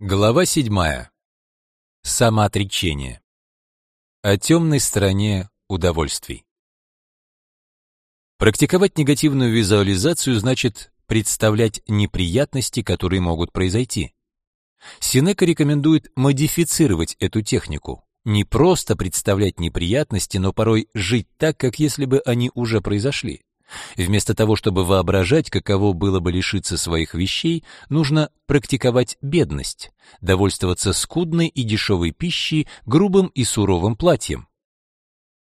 Глава 7. Самоотречение. О темной стороне удовольствий. Практиковать негативную визуализацию значит представлять неприятности, которые могут произойти. Синека рекомендует модифицировать эту технику. Не просто представлять неприятности, но порой жить так, как если бы они уже произошли. Вместо того, чтобы воображать, каково было бы лишиться своих вещей, нужно практиковать бедность, довольствоваться скудной и дешевой пищей, грубым и суровым платьем.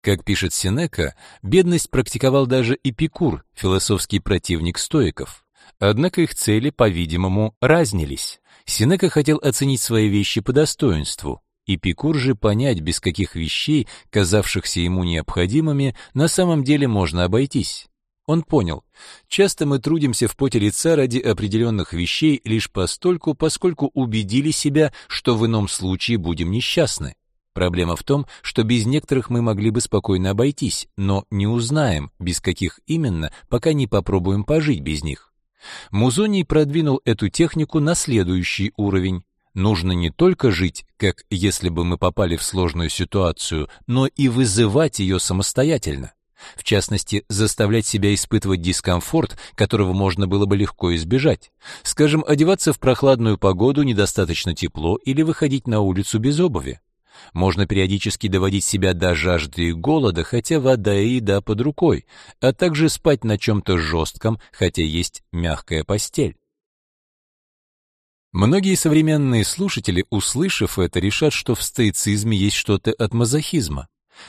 Как пишет Сенека, бедность практиковал даже Эпикур, философский противник стоиков. Однако их цели, по-видимому, разнились. Сенека хотел оценить свои вещи по достоинству, Эпикур же понять, без каких вещей, казавшихся ему необходимыми, на самом деле можно обойтись. Он понял, часто мы трудимся в поте лица ради определенных вещей лишь постольку, поскольку убедили себя, что в ином случае будем несчастны. Проблема в том, что без некоторых мы могли бы спокойно обойтись, но не узнаем, без каких именно, пока не попробуем пожить без них. Музоний продвинул эту технику на следующий уровень. Нужно не только жить, как если бы мы попали в сложную ситуацию, но и вызывать ее самостоятельно. В частности, заставлять себя испытывать дискомфорт, которого можно было бы легко избежать. Скажем, одеваться в прохладную погоду недостаточно тепло или выходить на улицу без обуви. Можно периодически доводить себя до жажды и голода, хотя вода и еда под рукой, а также спать на чем-то жестком, хотя есть мягкая постель. Многие современные слушатели, услышав это, решат, что в стоицизме есть что-то от мазохизма.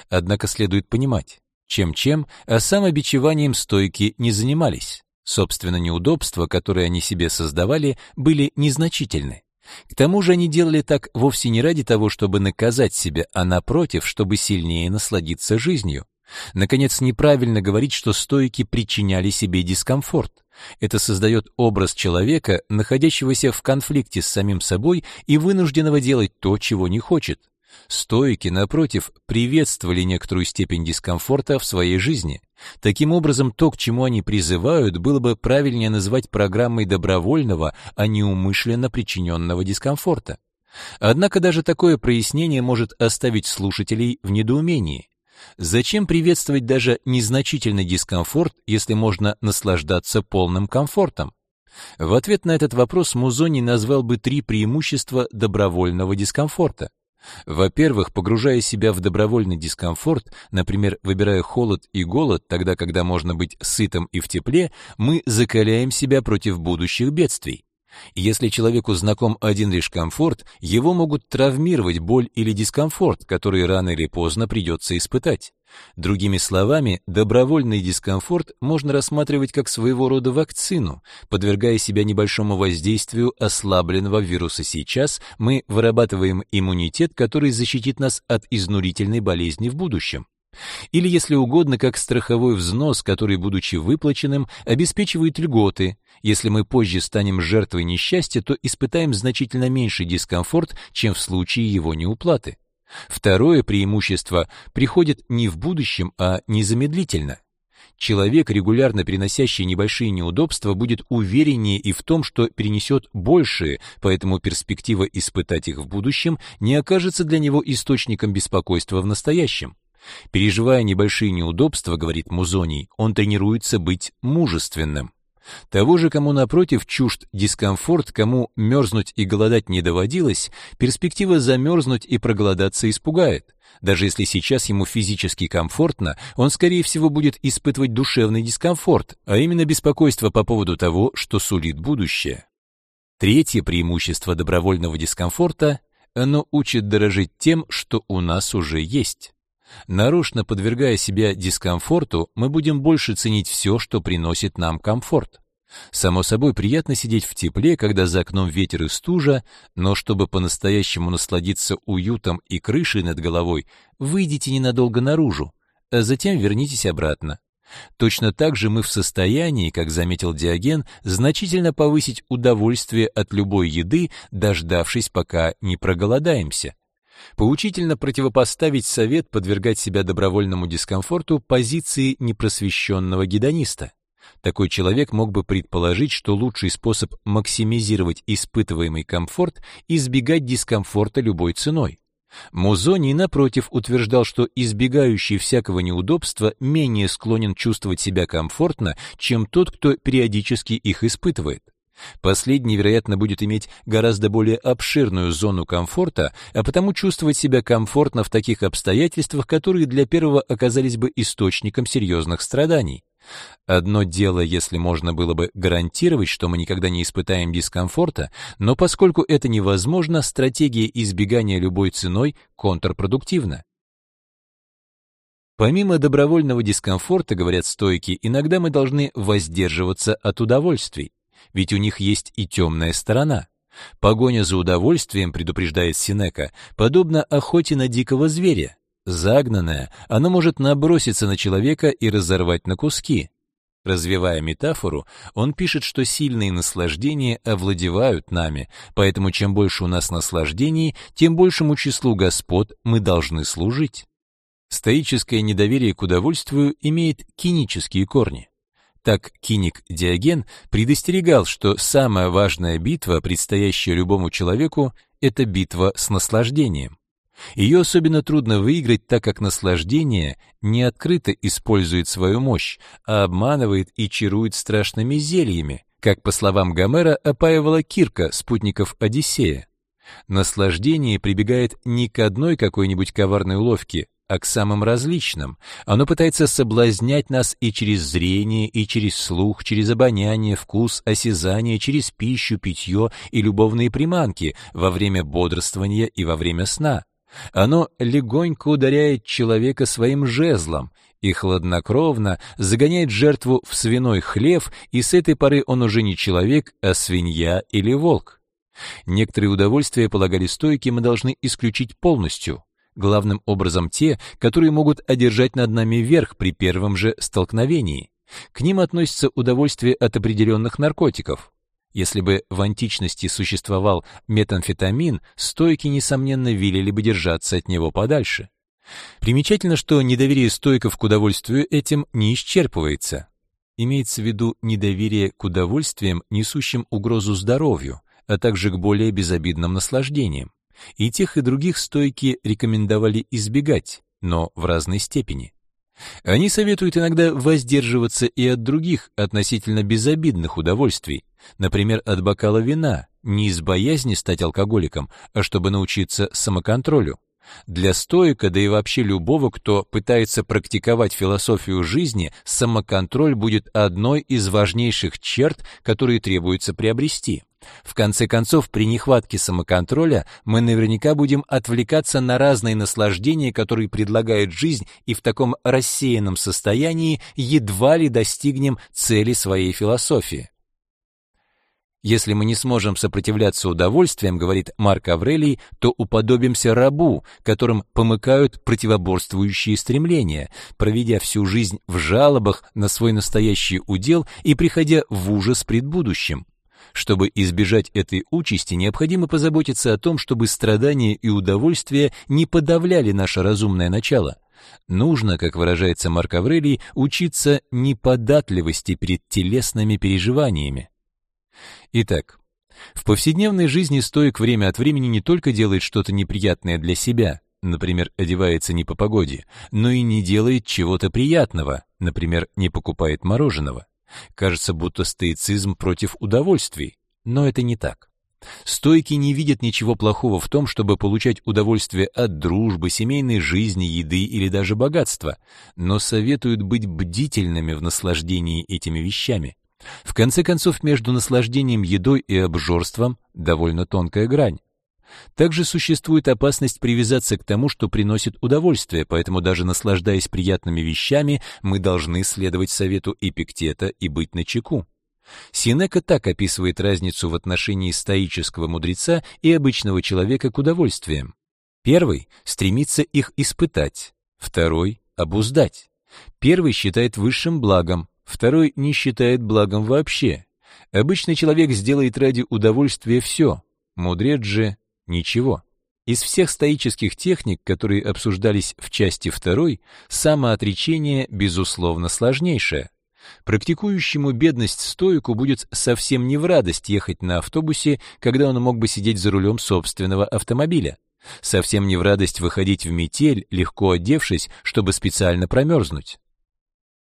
Однако следует понимать, чем-чем, а самобичеванием стойки не занимались. Собственно, неудобства, которые они себе создавали, были незначительны. К тому же они делали так вовсе не ради того, чтобы наказать себя, а напротив, чтобы сильнее насладиться жизнью. Наконец, неправильно говорить, что стойки причиняли себе дискомфорт. Это создает образ человека, находящегося в конфликте с самим собой и вынужденного делать то, чего не хочет. Стоики, напротив, приветствовали некоторую степень дискомфорта в своей жизни. Таким образом, то, к чему они призывают, было бы правильнее назвать программой добровольного, а не умышленно причиненного дискомфорта. Однако даже такое прояснение может оставить слушателей в недоумении. Зачем приветствовать даже незначительный дискомфорт, если можно наслаждаться полным комфортом? В ответ на этот вопрос Музони назвал бы три преимущества добровольного дискомфорта. Во-первых, погружая себя в добровольный дискомфорт, например, выбирая холод и голод, тогда, когда можно быть сытым и в тепле, мы закаляем себя против будущих бедствий. Если человеку знаком один лишь комфорт, его могут травмировать боль или дискомфорт, который рано или поздно придется испытать. Другими словами, добровольный дискомфорт можно рассматривать как своего рода вакцину. Подвергая себя небольшому воздействию ослабленного вируса сейчас, мы вырабатываем иммунитет, который защитит нас от изнурительной болезни в будущем. Или, если угодно, как страховой взнос, который, будучи выплаченным, обеспечивает льготы. Если мы позже станем жертвой несчастья, то испытаем значительно меньший дискомфорт, чем в случае его неуплаты. Второе преимущество приходит не в будущем, а незамедлительно. Человек, регулярно переносящий небольшие неудобства, будет увереннее и в том, что перенесет большие, поэтому перспектива испытать их в будущем не окажется для него источником беспокойства в настоящем. Переживая небольшие неудобства, говорит Музоний, он тренируется быть мужественным. Того же, кому напротив чужд дискомфорт, кому мерзнуть и голодать не доводилось, перспектива замерзнуть и проголодаться испугает. Даже если сейчас ему физически комфортно, он скорее всего будет испытывать душевный дискомфорт, а именно беспокойство по поводу того, что сулит будущее. Третье преимущество добровольного дискомфорта оно учит дорожить тем, что у нас уже есть. Нарочно подвергая себя дискомфорту, мы будем больше ценить все, что приносит нам комфорт. Само собой, приятно сидеть в тепле, когда за окном ветер и стужа, но чтобы по-настоящему насладиться уютом и крышей над головой, выйдите ненадолго наружу, а затем вернитесь обратно. Точно так же мы в состоянии, как заметил Диоген, значительно повысить удовольствие от любой еды, дождавшись, пока не проголодаемся. Поучительно противопоставить совет подвергать себя добровольному дискомфорту позиции непросвещенного гедониста. Такой человек мог бы предположить, что лучший способ максимизировать испытываемый комфорт — избегать дискомфорта любой ценой. Музоний, напротив, утверждал, что избегающий всякого неудобства менее склонен чувствовать себя комфортно, чем тот, кто периодически их испытывает. Последний, вероятно, будет иметь гораздо более обширную зону комфорта, а потому чувствовать себя комфортно в таких обстоятельствах, которые для первого оказались бы источником серьезных страданий. Одно дело, если можно было бы гарантировать, что мы никогда не испытаем дискомфорта, но поскольку это невозможно, стратегия избегания любой ценой контрпродуктивна. Помимо добровольного дискомфорта, говорят стойки, иногда мы должны воздерживаться от удовольствий, ведь у них есть и темная сторона. Погоня за удовольствием, предупреждает Синека, подобна охоте на дикого зверя. Загнанное, оно может наброситься на человека и разорвать на куски. Развивая метафору, он пишет, что сильные наслаждения овладевают нами, поэтому чем больше у нас наслаждений, тем большему числу господ мы должны служить. Стоическое недоверие к удовольствию имеет кинические корни. Так киник Диоген предостерегал, что самая важная битва, предстоящая любому человеку, это битва с наслаждением. Ее особенно трудно выиграть, так как наслаждение не открыто использует свою мощь, а обманывает и чарует страшными зельями, как, по словам Гомера, опаивала Кирка, спутников Одиссея. Наслаждение прибегает не к одной какой-нибудь коварной уловке, а к самым различным. Оно пытается соблазнять нас и через зрение, и через слух, через обоняние, вкус, осязание, через пищу, питье и любовные приманки во время бодрствования и во время сна. Оно легонько ударяет человека своим жезлом и хладнокровно загоняет жертву в свиной хлев, и с этой поры он уже не человек, а свинья или волк. Некоторые удовольствия, полагали стойки, мы должны исключить полностью, главным образом те, которые могут одержать над нами верх при первом же столкновении. К ним относятся удовольствия от определенных наркотиков, если бы в античности существовал метамфетамин, стойки, несомненно, велели бы держаться от него подальше. Примечательно, что недоверие стойков к удовольствию этим не исчерпывается. Имеется в виду недоверие к удовольствиям, несущим угрозу здоровью, а также к более безобидным наслаждениям. И тех, и других стойки рекомендовали избегать, но в разной степени. Они советуют иногда воздерживаться и от других относительно безобидных удовольствий, например, от бокала вина, не из боязни стать алкоголиком, а чтобы научиться самоконтролю. Для стоика, да и вообще любого, кто пытается практиковать философию жизни, самоконтроль будет одной из важнейших черт, которые требуется приобрести. В конце концов, при нехватке самоконтроля мы наверняка будем отвлекаться на разные наслаждения, которые предлагает жизнь, и в таком рассеянном состоянии едва ли достигнем цели своей философии. Если мы не сможем сопротивляться удовольствиям, говорит Марк Аврелий, то уподобимся рабу, которым помыкают противоборствующие стремления, проведя всю жизнь в жалобах на свой настоящий удел и приходя в ужас пред будущим. Чтобы избежать этой участи, необходимо позаботиться о том, чтобы страдания и удовольствия не подавляли наше разумное начало. Нужно, как выражается Марк Аврелий, учиться неподатливости перед телесными переживаниями. Итак, в повседневной жизни стоик время от времени не только делает что-то неприятное для себя, например, одевается не по погоде, но и не делает чего-то приятного, например, не покупает мороженого. Кажется, будто стоицизм против удовольствий, но это не так. Стойки не видят ничего плохого в том, чтобы получать удовольствие от дружбы, семейной жизни, еды или даже богатства, но советуют быть бдительными в наслаждении этими вещами. В конце концов, между наслаждением едой и обжорством довольно тонкая грань. Также существует опасность привязаться к тому, что приносит удовольствие, поэтому даже наслаждаясь приятными вещами, мы должны следовать совету Эпиктета и быть начеку. Синека так описывает разницу в отношении стоического мудреца и обычного человека к удовольствиям. Первый стремится их испытать, второй обуздать. Первый считает высшим благом, второй не считает благом вообще. Обычный человек сделает ради удовольствия все, мудрец же Ничего. Из всех стоических техник, которые обсуждались в части второй, самоотречение, безусловно, сложнейшее. Практикующему бедность стоику будет совсем не в радость ехать на автобусе, когда он мог бы сидеть за рулем собственного автомобиля. Совсем не в радость выходить в метель, легко одевшись, чтобы специально промерзнуть.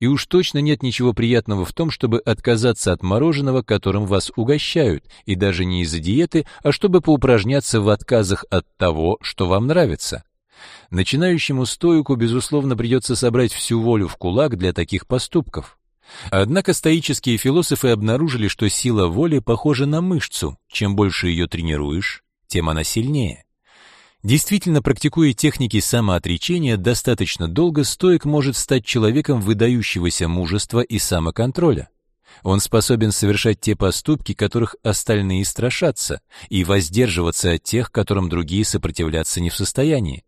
И уж точно нет ничего приятного в том, чтобы отказаться от мороженого, которым вас угощают, и даже не из-за диеты, а чтобы поупражняться в отказах от того, что вам нравится. Начинающему стоику, безусловно, придется собрать всю волю в кулак для таких поступков. Однако стоические философы обнаружили, что сила воли похожа на мышцу. Чем больше ее тренируешь, тем она сильнее. Действительно, практикуя техники самоотречения достаточно долго, стоик может стать человеком выдающегося мужества и самоконтроля. Он способен совершать те поступки, которых остальные страшатся, и воздерживаться от тех, которым другие сопротивляться не в состоянии.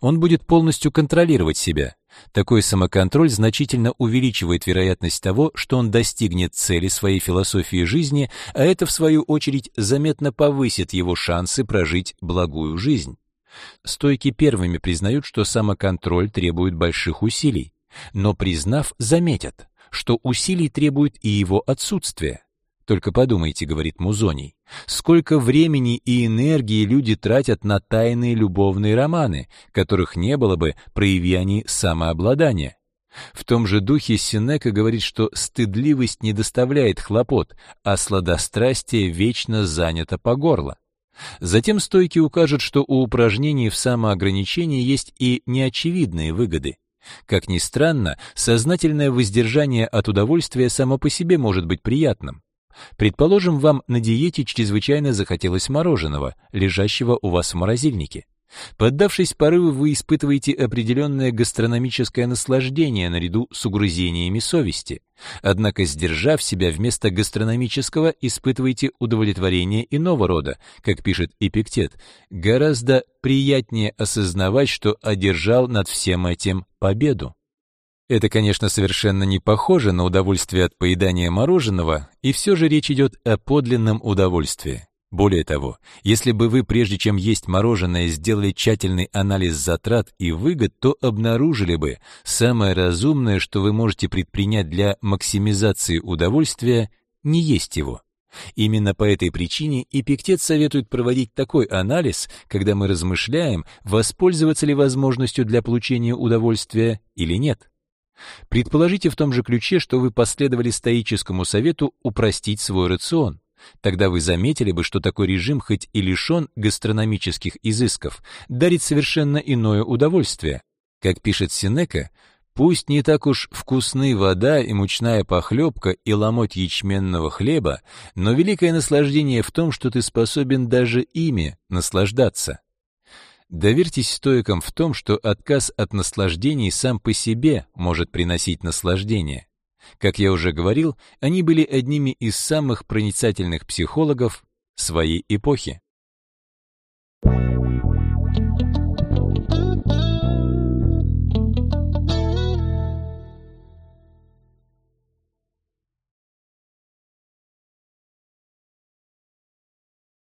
Он будет полностью контролировать себя. Такой самоконтроль значительно увеличивает вероятность того, что он достигнет цели своей философии жизни, а это, в свою очередь, заметно повысит его шансы прожить благую жизнь. Стойки первыми признают, что самоконтроль требует больших усилий, но признав, заметят, что усилий требует и его отсутствие. Только подумайте, говорит Музоний, сколько времени и энергии люди тратят на тайные любовные романы, которых не было бы, прояви они самообладание. В том же духе Синека говорит, что стыдливость не доставляет хлопот, а сладострастие вечно занято по горло. Затем стойки укажут, что у упражнений в самоограничении есть и неочевидные выгоды. Как ни странно, сознательное воздержание от удовольствия само по себе может быть приятным. Предположим, вам на диете чрезвычайно захотелось мороженого, лежащего у вас в морозильнике. Поддавшись порыву, вы испытываете определенное гастрономическое наслаждение наряду с угрызениями совести. Однако, сдержав себя вместо гастрономического, испытываете удовлетворение иного рода, как пишет Эпиктет. Гораздо приятнее осознавать, что одержал над всем этим победу. Это, конечно, совершенно не похоже на удовольствие от поедания мороженого, и все же речь идет о подлинном удовольствии. Более того, если бы вы, прежде чем есть мороженое, сделали тщательный анализ затрат и выгод, то обнаружили бы, самое разумное, что вы можете предпринять для максимизации удовольствия, не есть его. Именно по этой причине Эпиктет советует проводить такой анализ, когда мы размышляем, воспользоваться ли возможностью для получения удовольствия или нет. Предположите в том же ключе, что вы последовали стоическому совету упростить свой рацион. Тогда вы заметили бы, что такой режим, хоть и лишен гастрономических изысков, дарит совершенно иное удовольствие. Как пишет Синека, пусть не так уж вкусны вода и мучная похлебка и ломоть ячменного хлеба, но великое наслаждение в том, что ты способен даже ими наслаждаться. Доверьтесь стоикам в том, что отказ от наслаждений сам по себе может приносить наслаждение. Как я уже говорил, они были одними из самых проницательных психологов своей эпохи.